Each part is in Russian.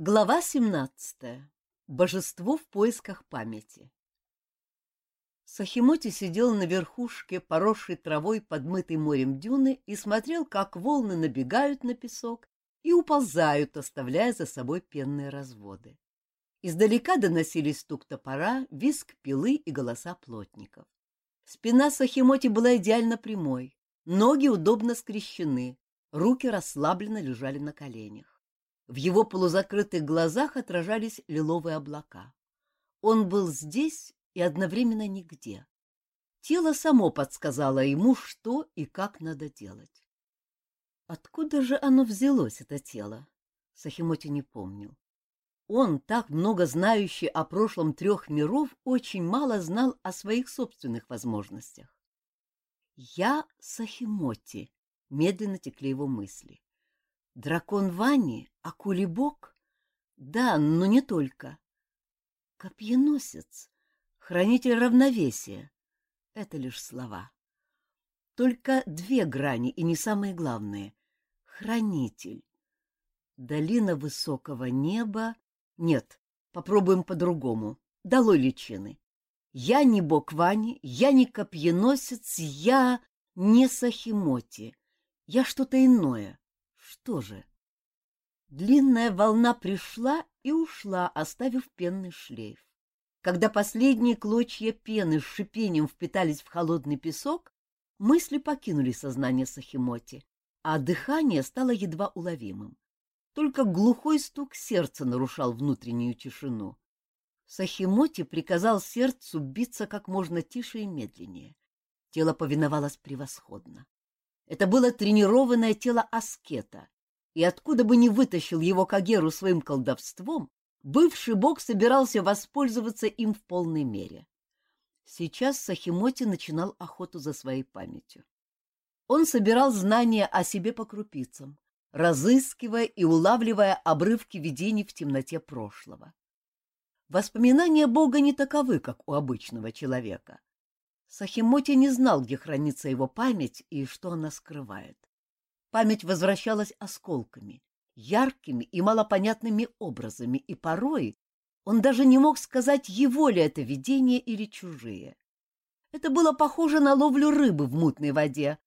Глава 17. Божество в поисках памяти. Сахимоти сидел на верхушке, поросшей травой, подмытой морем дюны, и смотрел, как волны набегают на песок и уползают, оставляя за собой пенные разводы. Издалека доносились стук топора, визг пилы и голоса плотников. Спина Сахимоти была идеально прямой, ноги удобно скрещены, руки расслабленно лежали на коленях. В его полузакрытых глазах отражались лиловые облака. Он был здесь и одновременно нигде. Тело само подсказало ему, что и как надо делать. Откуда же оно взялось, это тело? Сахимоти не помнил. Он, так много знающий о прошлом трех миров, очень мало знал о своих собственных возможностях. «Я Сахимоти», — медленно текли его мысли. Дракон Вани, акулий бог? Да, но не только. Копьеносец, хранитель равновесия. Это лишь слова. Только две грани, и не самые главные. Хранитель. Долина высокого неба. Нет, попробуем по-другому. Долой личины. Я не бог Вани, я не копьеносец, я не Сахимоти. Я что-то иное. Что же? Длинная волна пришла и ушла, оставив пенный шлейф. Когда последние клочья пены с шипением впитались в холодный песок, мысли покинули сознание Сахимоти, а дыхание стало едва уловимым. Только глухой стук сердца нарушал внутреннюю тишину. Сахимоти приказал сердцу биться как можно тише и медленнее. Тело повиновалось превосходно. Это было тренированное тело аскета, и откуда бы ни вытащил его Кагеру своим колдовством, бывший бог собирался воспользоваться им в полной мере. Сейчас Сахимоти начинал охоту за своей памятью. Он собирал знания о себе по крупицам, разыскивая и улавливая обрывки видений в темноте прошлого. Воспоминания Бога не таковы, как у обычного человека. Сахимоти не знал, где хранится его память и что она скрывает. Память возвращалась осколками, яркими и малопонятными образами, и порой он даже не мог сказать, его ли это видение или чужие. Это было похоже на ловлю рыбы в мутной воде,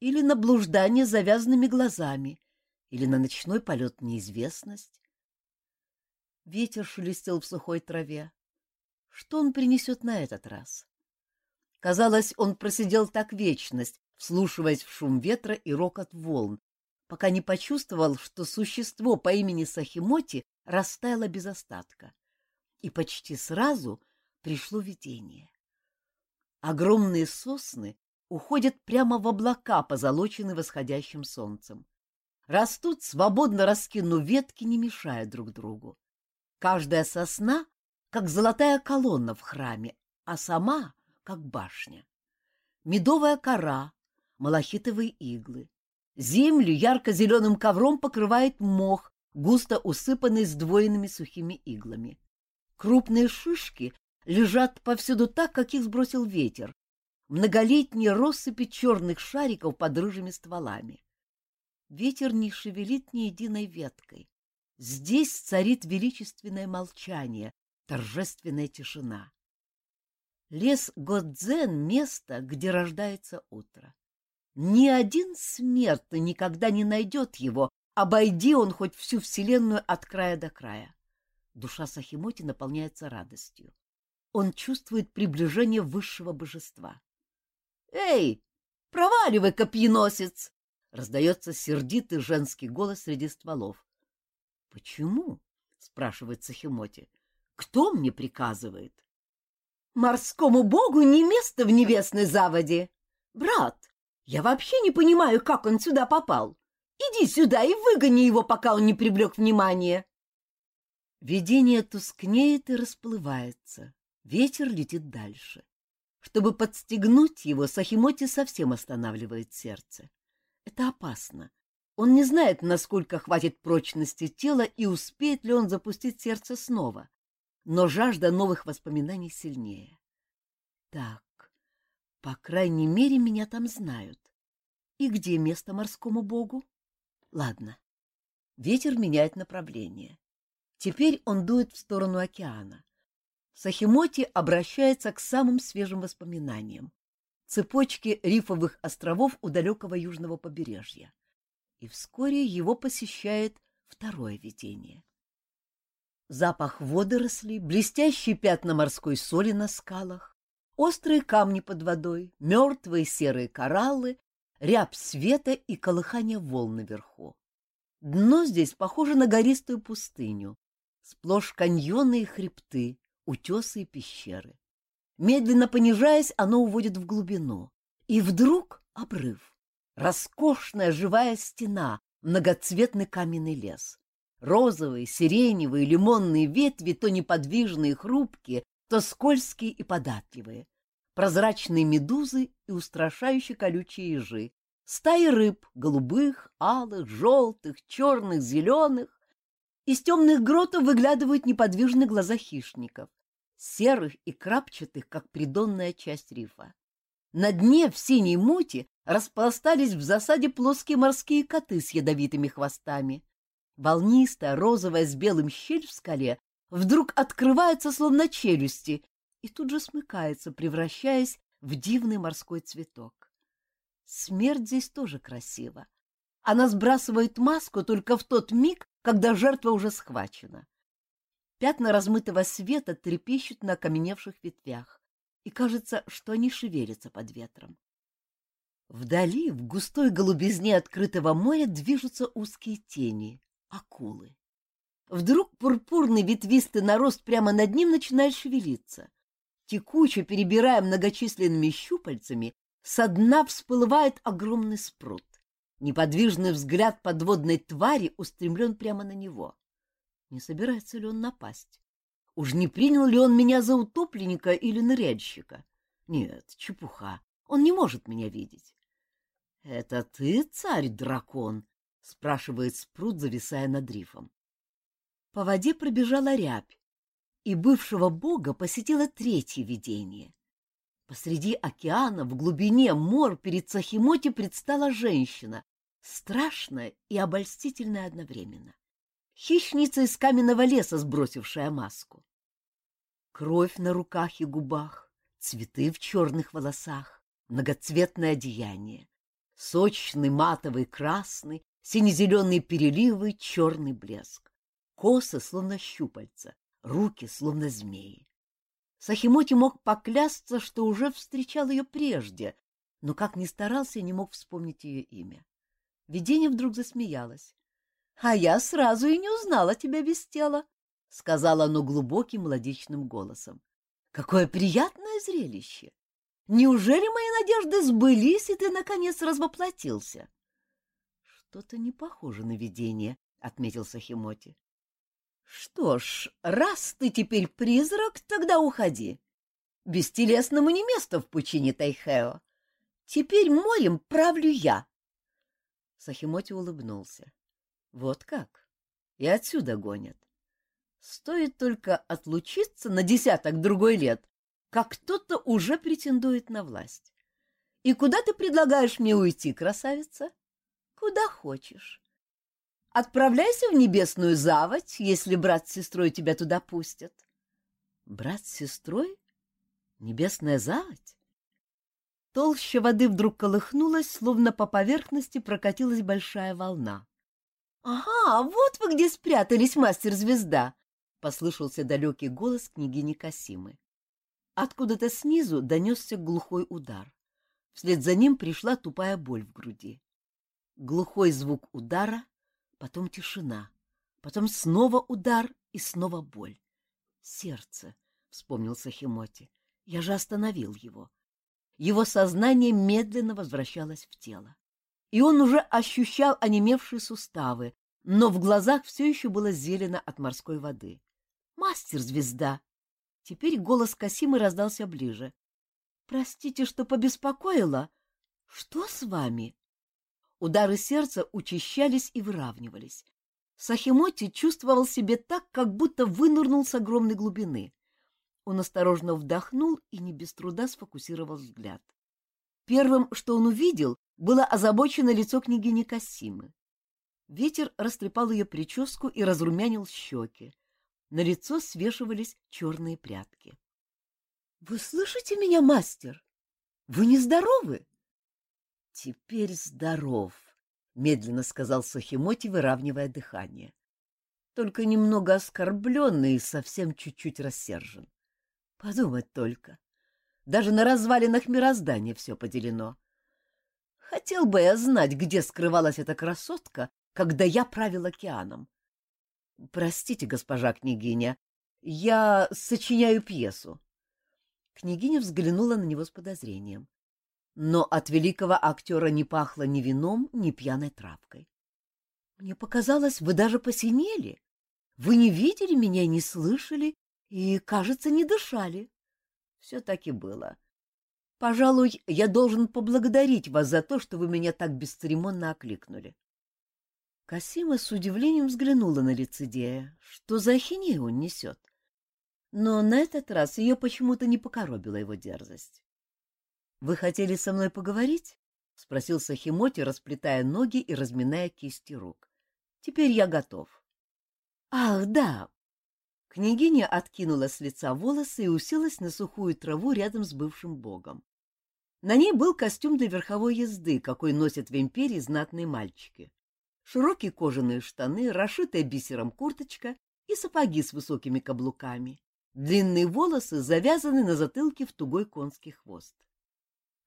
или на блуждание завязанными глазами, или на ночной полет в неизвестность. Ветер шелестел в сухой траве. Что он принесет на этот раз? Казалось, он просидел так вечность, вслушиваясь в шум ветра и рокот волн, пока не почувствовал, что существо по имени Сахимоти растаяло без остатка. И почти сразу пришло видение. Огромные сосны уходят прямо в облака, позолоченные восходящим солнцем. Растут, свободно раскинув ветки, не мешая друг другу. Каждая сосна — как золотая колонна в храме, а сама как башня. Медовая кора, малахитовые иглы. Землю ярко-зеленым ковром покрывает мох, густо усыпанный сдвоенными сухими иглами. Крупные шишки лежат повсюду так, как их сбросил ветер. Многолетние россыпи черных шариков под рыжими стволами. Ветер не шевелит ни единой веткой. Здесь царит величественное молчание, торжественная тишина. Лес Годзен — место, где рождается утро. Ни один смертный никогда не найдет его, обойди он хоть всю вселенную от края до края. Душа Сахимоти наполняется радостью. Он чувствует приближение высшего божества. «Эй, проваливай, копьеносец!» — раздается сердитый женский голос среди стволов. «Почему?» — спрашивает Сахимоти. «Кто мне приказывает?» Морскому богу не место в небесной заводе. Брат, я вообще не понимаю, как он сюда попал. Иди сюда и выгони его, пока он не привлек внимания. Видение тускнеет и расплывается. Ветер летит дальше. Чтобы подстегнуть его, Сахимоти совсем останавливает сердце. Это опасно. Он не знает, насколько хватит прочности тела и успеет ли он запустить сердце снова но жажда новых воспоминаний сильнее. Так, по крайней мере, меня там знают. И где место морскому богу? Ладно. Ветер меняет направление. Теперь он дует в сторону океана. Сахимоти обращается к самым свежим воспоминаниям. Цепочке рифовых островов у далекого южного побережья. И вскоре его посещает второе видение. Запах водорослей, блестящие пятна морской соли на скалах, острые камни под водой, мертвые серые кораллы, рябь света и колыхание волн наверху. Дно здесь похоже на гористую пустыню, сплошь каньоны и хребты, утесы и пещеры. Медленно понижаясь, оно уводит в глубину. И вдруг обрыв. Роскошная живая стена, многоцветный каменный лес. Розовые, сиреневые, лимонные ветви, то неподвижные и хрупкие, то скользкие и податливые. Прозрачные медузы и устрашающие колючие ежи. Стаи рыб, голубых, алых, желтых, черных, зеленых. Из темных гротов выглядывают неподвижные глаза хищников серых и крапчатых, как придонная часть рифа. На дне в синей мути распластались в засаде плоские морские коты с ядовитыми хвостами. Волнистая, розовая с белым щель в скале вдруг открывается, словно челюсти, и тут же смыкается, превращаясь в дивный морской цветок. Смерть здесь тоже красива. Она сбрасывает маску только в тот миг, когда жертва уже схвачена. Пятна размытого света трепещут на окаменевших ветвях, и кажется, что они шевелятся под ветром. Вдали, в густой голубизне открытого моря, движутся узкие тени, акулы. Вдруг пурпурный ветвистый нарост прямо над ним начинает шевелиться. Текуче перебирая многочисленными щупальцами, со дна всплывает огромный спрут. Неподвижный взгляд подводной твари устремлен прямо на него. Не собирается ли он напасть? Уж не принял ли он меня за утопленника или ныряльщика? Нет, чепуха. Он не может меня видеть. — Это ты, царь-дракон? — спрашивает Спрут, зависая над рифом. По воде пробежала рябь, и бывшего бога посетило третье видение. Посреди океана, в глубине мор, перед Сахимоти предстала женщина, страшная и обольстительная одновременно хищница из каменного леса, сбросившая маску. Кровь на руках и губах, цветы в черных волосах, многоцветное одеяние, сочный матовый красный, сине-зеленые переливы, черный блеск, косы словно щупальца, руки словно змеи. Сахимоти мог поклясться, что уже встречал ее прежде, но как ни старался, не мог вспомнить ее имя. Видение вдруг засмеялось. — А я сразу и не узнала тебя без тела, — сказала оно глубоким мелодичным голосом. — Какое приятное зрелище! Неужели мои надежды сбылись, и ты, наконец, развоплотился? — Что-то не похоже на видение, — отметил Сахимоти. — Что ж, раз ты теперь призрак, тогда уходи. Бестелесному не место в пучине Тайхео. Теперь морем правлю я. Сахимоти улыбнулся. Вот как? И отсюда гонят. Стоит только отлучиться на десяток другой лет, как кто-то уже претендует на власть. И куда ты предлагаешь мне уйти, красавица? Куда хочешь. Отправляйся в небесную заводь, если брат с сестрой тебя туда пустят. Брат с сестрой? Небесная заводь? Толща воды вдруг колыхнулась, словно по поверхности прокатилась большая волна. «Ага, вот вы где спрятались, мастер-звезда!» — послышался далекий голос княгини Касимы. Откуда-то снизу донесся глухой удар. Вслед за ним пришла тупая боль в груди. Глухой звук удара, потом тишина, потом снова удар и снова боль. «Сердце», — вспомнил Сахимоти, — «я же остановил его». Его сознание медленно возвращалось в тело и он уже ощущал онемевшие суставы, но в глазах все еще было зелено от морской воды. «Мастер-звезда!» Теперь голос Касимы раздался ближе. «Простите, что побеспокоила. Что с вами?» Удары сердца учащались и выравнивались. Сахимоти чувствовал себя так, как будто вынырнул с огромной глубины. Он осторожно вдохнул и не без труда сфокусировал взгляд. Первым, что он увидел, было озабочено лицо княгини Кассимы. Ветер растрепал ее прическу и разрумянил щеки. на лицо свешивались черные прятки. — Вы слышите меня, мастер? Вы нездоровы? — Теперь здоров, — медленно сказал Сахимоти, выравнивая дыхание. Только немного оскорбленный и совсем чуть-чуть рассержен. Подумать только. Даже на развалинах мироздания все поделено. Хотел бы я знать, где скрывалась эта красотка, когда я правил океаном. Простите, госпожа княгиня, я сочиняю пьесу. Княгиня взглянула на него с подозрением. Но от великого актера не пахло ни вином, ни пьяной травкой. Мне показалось, вы даже посинели. Вы не видели меня не слышали, и, кажется, не дышали. Все так и было. Пожалуй, я должен поблагодарить вас за то, что вы меня так бесцеремонно окликнули. Касима с удивлением взглянула на лицедея. Что за ахинею он несет? Но на этот раз ее почему-то не покоробила его дерзость. — Вы хотели со мной поговорить? — спросил Сахимоти, расплетая ноги и разминая кисти рук. — Теперь я готов. — Ах, да! Княгиня откинула с лица волосы и уселась на сухую траву рядом с бывшим богом. На ней был костюм для верховой езды, какой носят в империи знатные мальчики широкие кожаные штаны, расшитая бисером курточка и сапоги с высокими каблуками. Длинные волосы завязаны на затылке в тугой конский хвост. —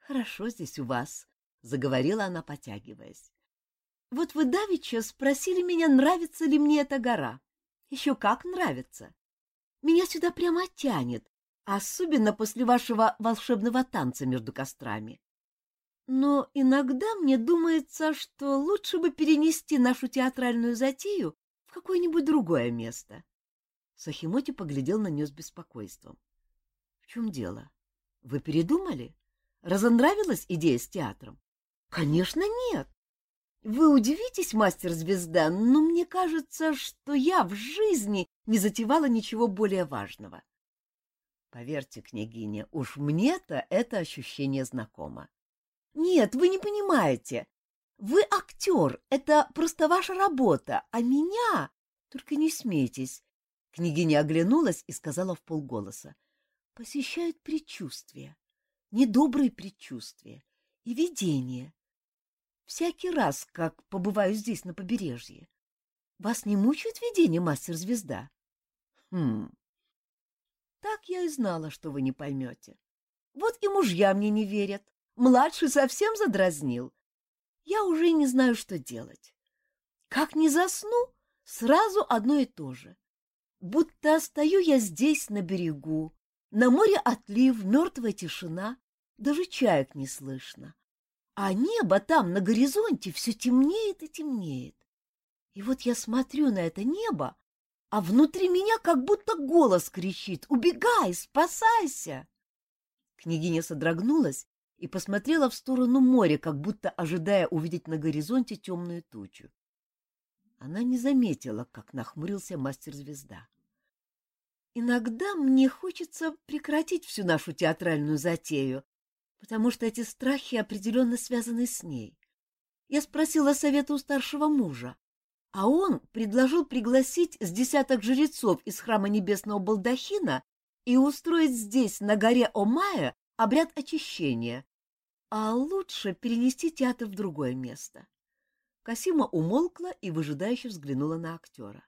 Хорошо здесь у вас, — заговорила она, потягиваясь. — Вот вы давеча спросили меня, нравится ли мне эта гора. Еще как нравится. Меня сюда прямо тянет, особенно после вашего волшебного танца между кострами. Но иногда мне думается, что лучше бы перенести нашу театральную затею в какое-нибудь другое место. Сахимоти поглядел на нее с беспокойством. — В чем дело? Вы передумали? Разонравилась идея с театром? — Конечно, нет. Вы удивитесь, мастер-звезда, но мне кажется, что я в жизни не затевала ничего более важного. Поверьте, княгиня, уж мне-то это ощущение знакомо. Нет, вы не понимаете. Вы актер, это просто ваша работа, а меня... Только не смейтесь. Княгиня оглянулась и сказала в полголоса. Посещают предчувствия, недобрые предчувствия и видения. Всякий раз, как побываю здесь, на побережье. Вас не мучают видения, мастер-звезда? Хм. Так я и знала, что вы не поймете. Вот и мужья мне не верят. Младший совсем задразнил. Я уже не знаю, что делать. Как не засну, сразу одно и то же. Будто стою я здесь, на берегу, на море отлив, мертвая тишина, даже чаек не слышно. А небо там, на горизонте, все темнеет и темнеет. И вот я смотрю на это небо, а внутри меня как будто голос кричит «Убегай, спасайся!» Княгиня содрогнулась и посмотрела в сторону моря, как будто ожидая увидеть на горизонте темную тучу. Она не заметила, как нахмурился мастер-звезда. Иногда мне хочется прекратить всю нашу театральную затею, потому что эти страхи определенно связаны с ней. Я спросила совета у старшего мужа, а он предложил пригласить с десяток жрецов из храма небесного балдахина и устроить здесь, на горе Омая, обряд очищения, а лучше перенести театр в другое место. Касима умолкла и выжидающе взглянула на актера.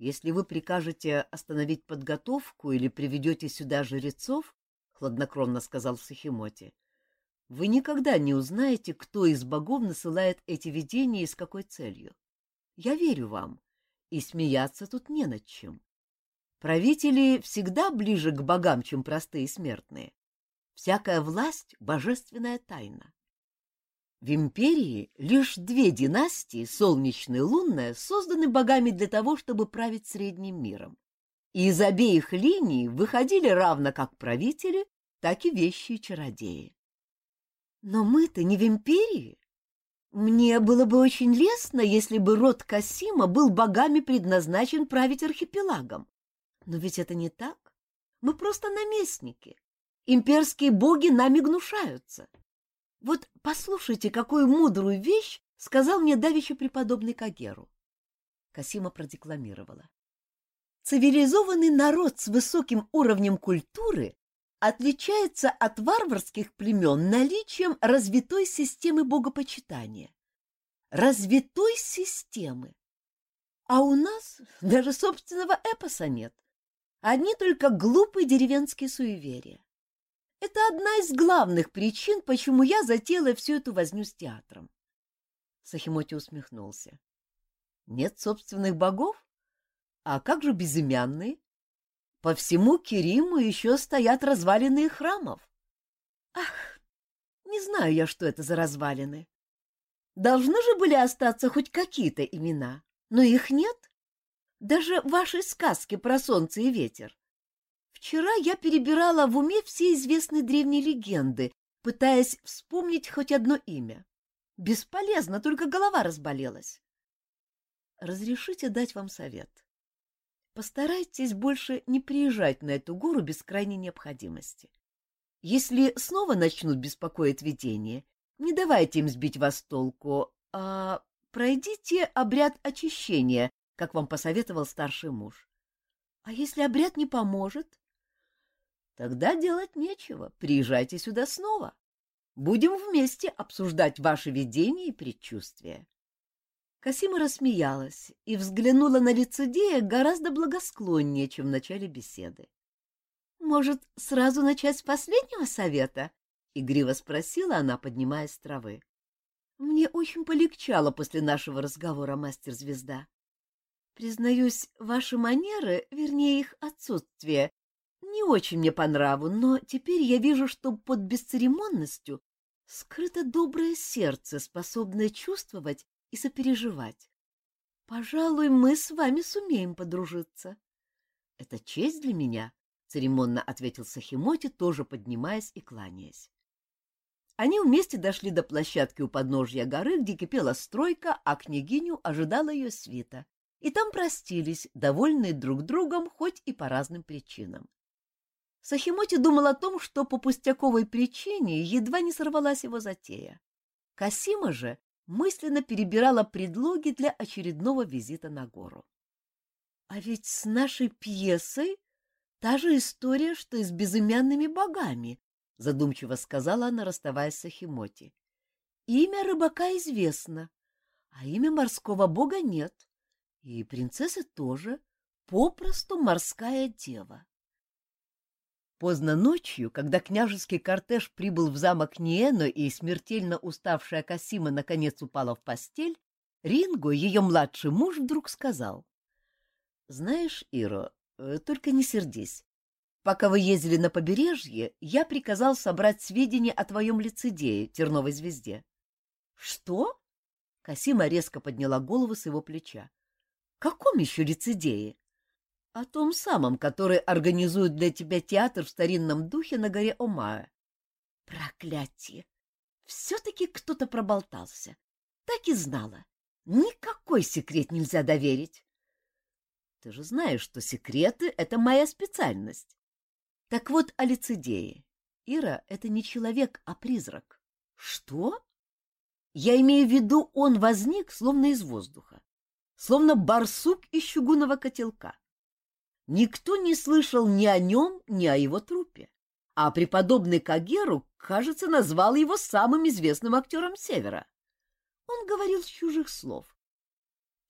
Если вы прикажете остановить подготовку или приведете сюда жрецов, — хладнокровно сказал Сахимоти, — вы никогда не узнаете, кто из богов насылает эти видения и с какой целью. Я верю вам, и смеяться тут не над чем. Правители всегда ближе к богам, чем простые смертные. Всякая власть — божественная тайна. В империи лишь две династии, солнечная и лунная, созданы богами для того, чтобы править средним миром. И из обеих линий выходили равно как правители, так и вещи и чародеи. Но мы-то не в империи. Мне было бы очень лестно, если бы род Касима был богами предназначен править архипелагом. Но ведь это не так. Мы просто наместники. Имперские боги нами гнушаются. Вот послушайте, какую мудрую вещь сказал мне давеча преподобный Кагеру. Касима продекламировала. Цивилизованный народ с высоким уровнем культуры отличается от варварских племен наличием развитой системы богопочитания. Развитой системы. А у нас даже собственного эпоса нет. Одни только глупые деревенские суеверия. Это одна из главных причин, почему я затеяла всю эту возню с театром. Сахимоти усмехнулся. Нет собственных богов? А как же безымянные? По всему Кириму еще стоят развалины храмов. Ах, не знаю я, что это за развалины. Должны же были остаться хоть какие-то имена, но их нет. Даже в вашей сказке про солнце и ветер. Вчера я перебирала в уме все известные древние легенды, пытаясь вспомнить хоть одно имя. Бесполезно, только голова разболелась. Разрешите дать вам совет. Постарайтесь больше не приезжать на эту гору без крайней необходимости. Если снова начнут беспокоить видения, не давайте им сбить вас толку, а пройдите обряд очищения, как вам посоветовал старший муж. А если обряд не поможет? Тогда делать нечего, приезжайте сюда снова. Будем вместе обсуждать ваши видения и предчувствия. Касима рассмеялась и взглянула на лицедея гораздо благосклоннее, чем в начале беседы. — Может, сразу начать с последнего совета? — игриво спросила она, поднимаясь с травы. — Мне очень полегчало после нашего разговора, мастер-звезда. Признаюсь, ваши манеры, вернее, их отсутствие, не очень мне по нраву, но теперь я вижу, что под бесцеремонностью скрыто доброе сердце, способное чувствовать и сопереживать. Пожалуй, мы с вами сумеем подружиться. — Это честь для меня, — церемонно ответил Сахимоти, тоже поднимаясь и кланяясь. Они вместе дошли до площадки у подножья горы, где кипела стройка, а княгиню ожидала ее свита. И там простились, довольные друг другом, хоть и по разным причинам. Сахимоти думал о том, что по пустяковой причине едва не сорвалась его затея. Касима же мысленно перебирала предлоги для очередного визита на гору. А ведь с нашей пьесой та же история, что и с безымянными богами, задумчиво сказала она, расставаясь с Ахимоти. Имя рыбака известно, а имя морского бога нет. И принцессы тоже, попросту морская дева. Поздно ночью, когда княжеский кортеж прибыл в замок Ниэно и смертельно уставшая Касима наконец упала в постель, Ринго, ее младший муж, вдруг сказал. — Знаешь, Иро, э, только не сердись. Пока вы ездили на побережье, я приказал собрать сведения о твоем лицедее, терновой звезде. — Что? — Касима резко подняла голову с его плеча. — Каком еще лицедее? О том самом, который организует для тебя театр в старинном духе на горе Омаа. Проклятие! Все-таки кто-то проболтался. Так и знала. Никакой секрет нельзя доверить. Ты же знаешь, что секреты — это моя специальность. Так вот о лицедее. Ира — это не человек, а призрак. Что? Я имею в виду, он возник словно из воздуха, словно барсук из чугунного котелка. Никто не слышал ни о нем, ни о его трупе. А преподобный Кагеру, кажется, назвал его самым известным актером Севера. Он говорил чужих слов.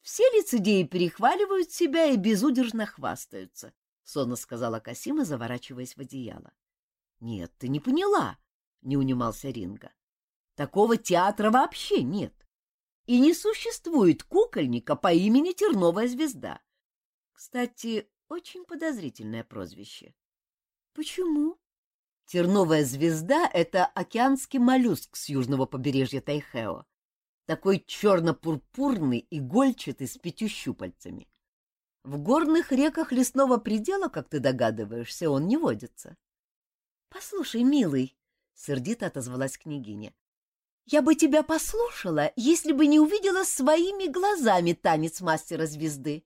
Все лицедеи перехваливают себя и безудержно хвастаются, — сонно сказала Касима, заворачиваясь в одеяло. — Нет, ты не поняла, — не унимался Ринга. — Такого театра вообще нет. И не существует кукольника по имени Терновая звезда. Кстати, очень подозрительное прозвище. Почему? Терновая звезда — это океанский моллюск с южного побережья Тайхео. Такой черно-пурпурный, игольчатый, с пятью щупальцами. В горных реках лесного предела, как ты догадываешься, он не водится. — Послушай, милый, — сердито отозвалась княгиня, — я бы тебя послушала, если бы не увидела своими глазами танец мастера звезды.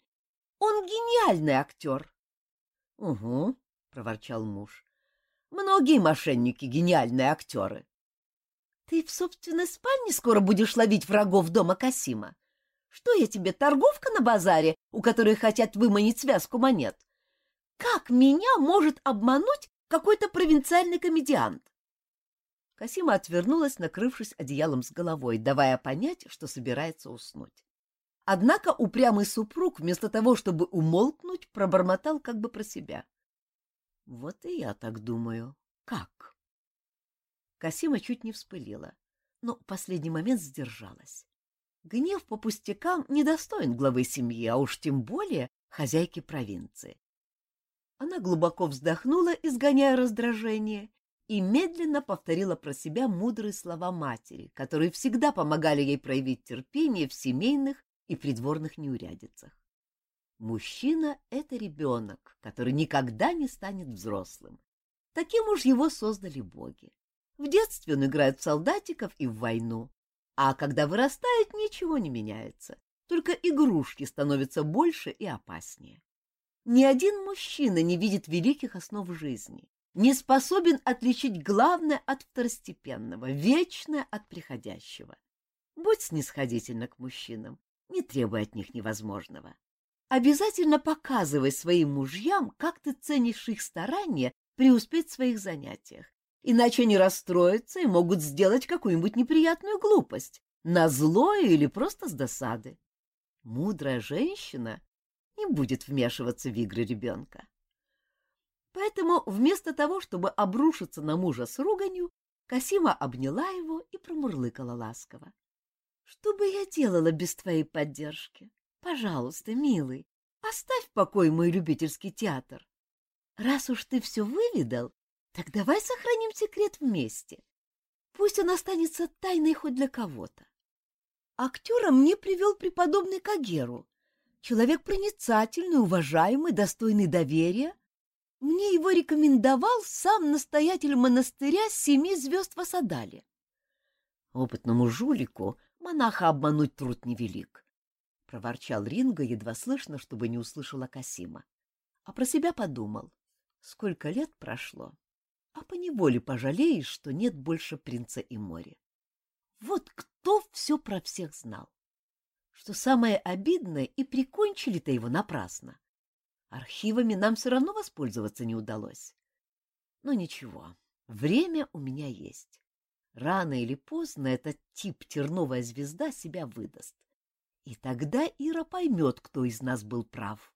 Он гениальный актер. — Угу, — проворчал муж. — Многие мошенники — гениальные актеры. — Ты в собственной спальне скоро будешь ловить врагов дома Касима. Что я тебе, торговка на базаре, у которой хотят выманить связку монет? Как меня может обмануть какой-то провинциальный комедиант? Касима отвернулась, накрывшись одеялом с головой, давая понять, что собирается уснуть. Однако упрямый супруг, вместо того, чтобы умолкнуть, пробормотал как бы про себя. — Вот и я так думаю. Как? Касима чуть не вспылила, но в последний момент сдержалась. Гнев по пустякам недостоин главы семьи, а уж тем более хозяйки провинции. Она глубоко вздохнула, изгоняя раздражение, и медленно повторила про себя мудрые слова матери, которые всегда помогали ей проявить терпение в семейных и придворных неурядицах. Мужчина — это ребенок, который никогда не станет взрослым. Таким уж его создали боги. В детстве он играет в солдатиков и в войну, а когда вырастает, ничего не меняется, только игрушки становятся больше и опаснее. Ни один мужчина не видит великих основ жизни, не способен отличить главное от второстепенного, вечное от приходящего. Будь снисходительна к мужчинам, не требуй от них невозможного. Обязательно показывай своим мужьям, как ты ценишь их старания преуспеть в своих занятиях, иначе они расстроятся и могут сделать какую-нибудь неприятную глупость, на злое или просто с досады. Мудрая женщина не будет вмешиваться в игры ребенка. Поэтому вместо того, чтобы обрушиться на мужа с руганью, Касима обняла его и промурлыкала ласково. — Что бы я делала без твоей поддержки? Пожалуйста, милый, оставь в покое мой любительский театр. Раз уж ты все выведал, так давай сохраним секрет вместе. Пусть он останется тайной хоть для кого-то. Актера мне привел преподобный Кагеру. Человек проницательный, уважаемый, достойный доверия, мне его рекомендовал сам настоятель монастыря семи звезд в Асадале. Опытному жулику монаха обмануть труд невелик. Проворчал Ринго едва слышно, чтобы не услышала Касима. А про себя подумал. Сколько лет прошло, а поневоле пожалеешь, что нет больше принца и моря. Вот кто все про всех знал. Что самое обидное, и прикончили-то его напрасно. Архивами нам все равно воспользоваться не удалось. Но ничего, время у меня есть. Рано или поздно этот тип терновая звезда себя выдаст. И тогда Ира поймет, кто из нас был прав.